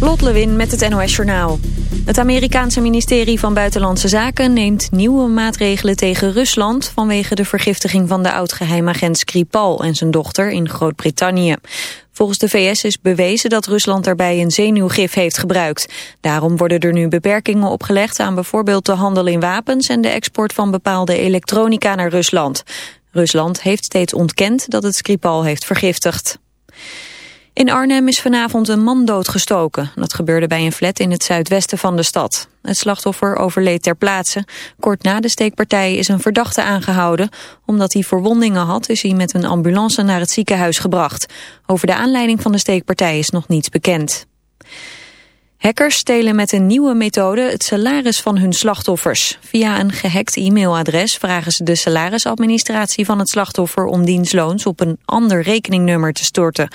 Lot Lewin met het NOS Journaal. Het Amerikaanse ministerie van Buitenlandse Zaken neemt nieuwe maatregelen tegen Rusland... vanwege de vergiftiging van de oud-geheimagent Skripal en zijn dochter in Groot-Brittannië. Volgens de VS is bewezen dat Rusland daarbij een zenuwgif heeft gebruikt. Daarom worden er nu beperkingen opgelegd aan bijvoorbeeld de handel in wapens... en de export van bepaalde elektronica naar Rusland. Rusland heeft steeds ontkend dat het Skripal heeft vergiftigd. In Arnhem is vanavond een man doodgestoken. Dat gebeurde bij een flat in het zuidwesten van de stad. Het slachtoffer overleed ter plaatse. Kort na de steekpartij is een verdachte aangehouden. Omdat hij verwondingen had is hij met een ambulance naar het ziekenhuis gebracht. Over de aanleiding van de steekpartij is nog niets bekend. Hackers stelen met een nieuwe methode het salaris van hun slachtoffers. Via een gehackt e-mailadres vragen ze de salarisadministratie van het slachtoffer om dienstloons op een ander rekeningnummer te storten.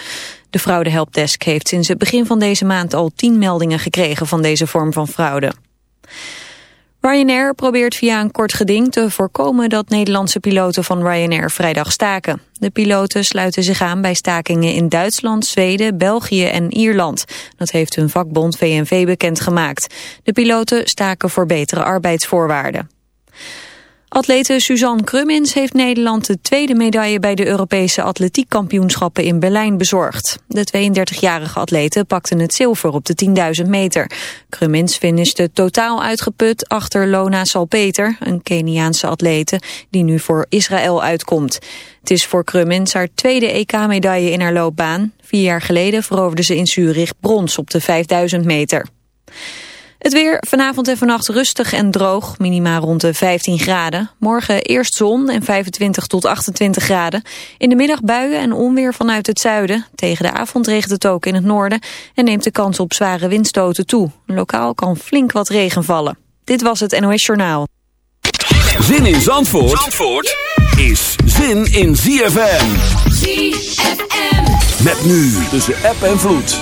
De fraudehelpdesk heeft sinds het begin van deze maand al tien meldingen gekregen van deze vorm van fraude. Ryanair probeert via een kort geding te voorkomen dat Nederlandse piloten van Ryanair vrijdag staken. De piloten sluiten zich aan bij stakingen in Duitsland, Zweden, België en Ierland. Dat heeft hun vakbond VNV bekendgemaakt. De piloten staken voor betere arbeidsvoorwaarden. Atlete Suzanne Krummins heeft Nederland de tweede medaille bij de Europese atletiekkampioenschappen in Berlijn bezorgd. De 32-jarige atlete pakte het zilver op de 10.000 meter. Krummins finishte totaal uitgeput achter Lona Salpeter, een Keniaanse atlete die nu voor Israël uitkomt. Het is voor Krummins haar tweede EK-medaille in haar loopbaan. Vier jaar geleden veroverde ze in Zurich brons op de 5000 meter. Het weer vanavond en vannacht rustig en droog, minima rond de 15 graden. Morgen eerst zon en 25 tot 28 graden. In de middag buien en onweer vanuit het zuiden. Tegen de avond regent het ook in het noorden en neemt de kans op zware windstoten toe. Lokaal kan flink wat regen vallen. Dit was het NOS Journaal. Zin in Zandvoort, Zandvoort is zin in ZFM. ZFM. Met nu tussen app en vloed.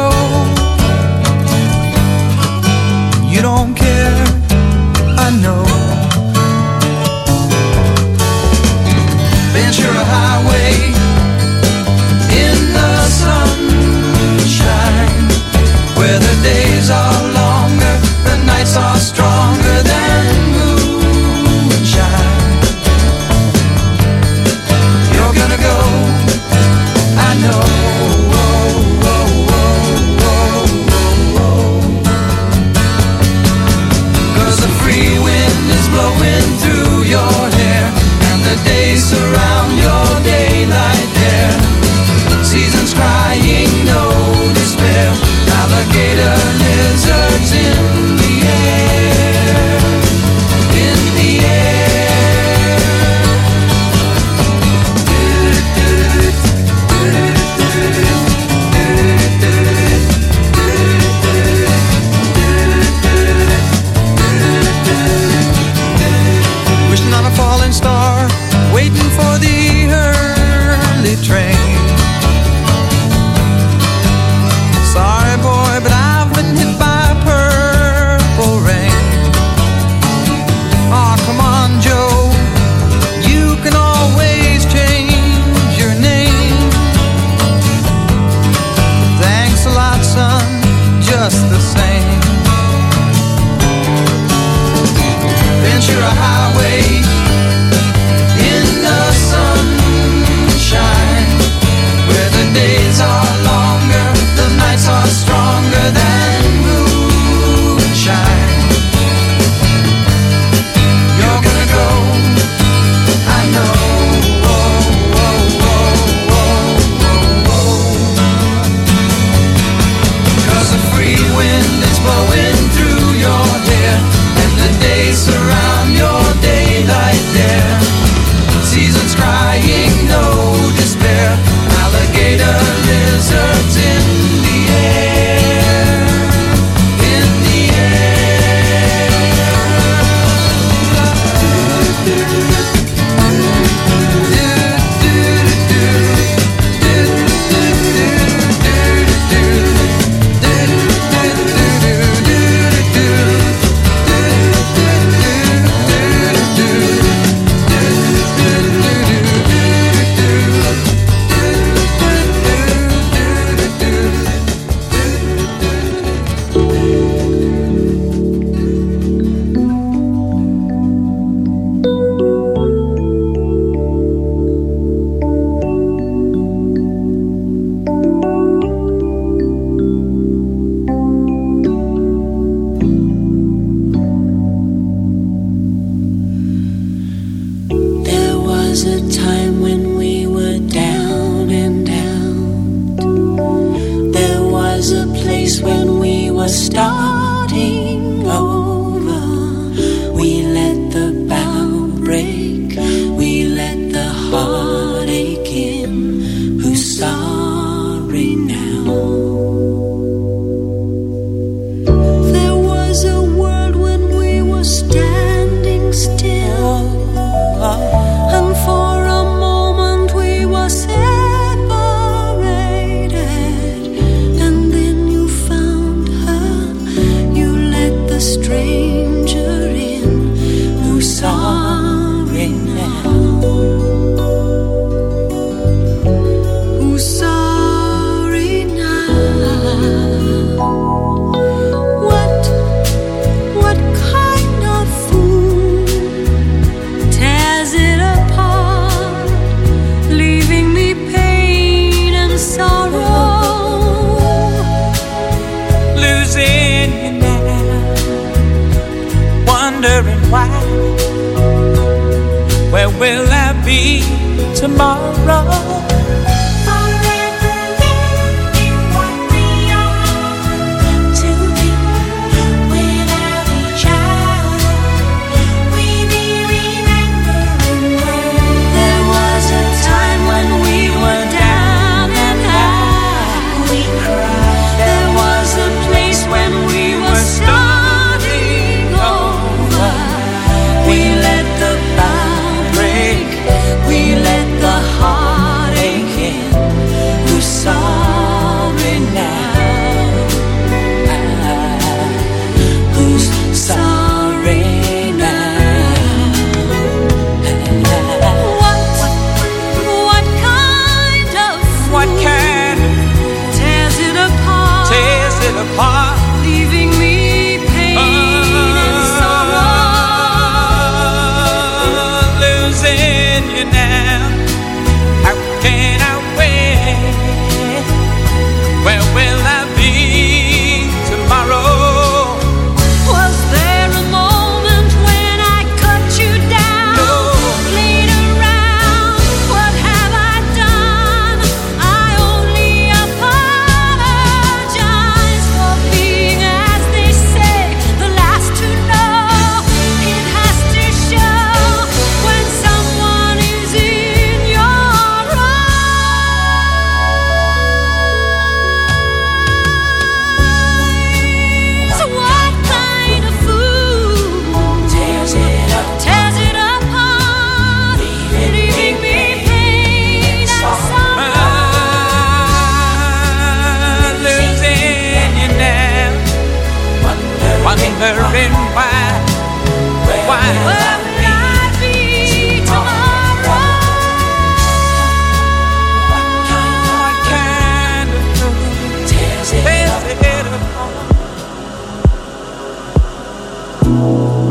Oh.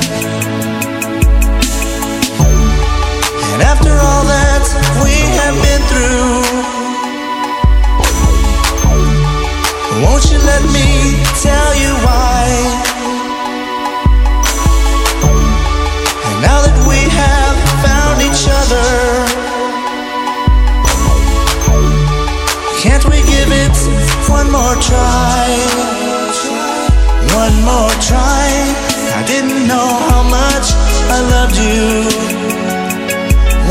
More try? One more try. I didn't know how much I loved you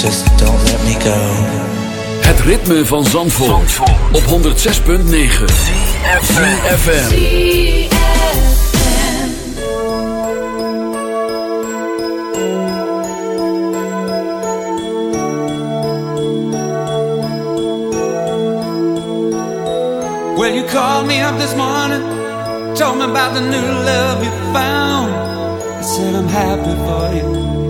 just don't let me go. Het ritme van Zandvoort, Zandvoort. op 106.9 CFFM Well, you called me up this morning Told me about the new love you found I said I'm happy for you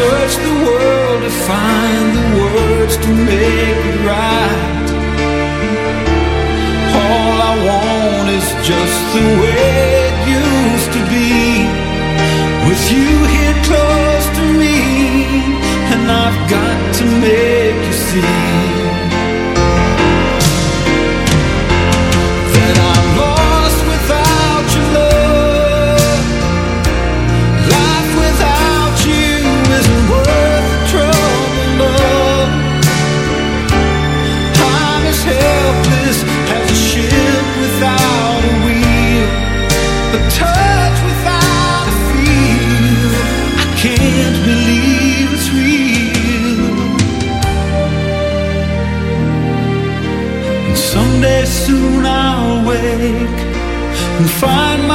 Search the world to find the words to make it right. All I want is just the way it used to be with you here close to me, and I've got to make you see someday soon I'll wake and find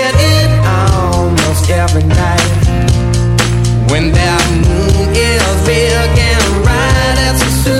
get it almost every night. When that moon is big and bright, that's as soon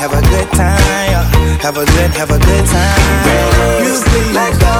have a good time, have a good, have a good time. Please let go.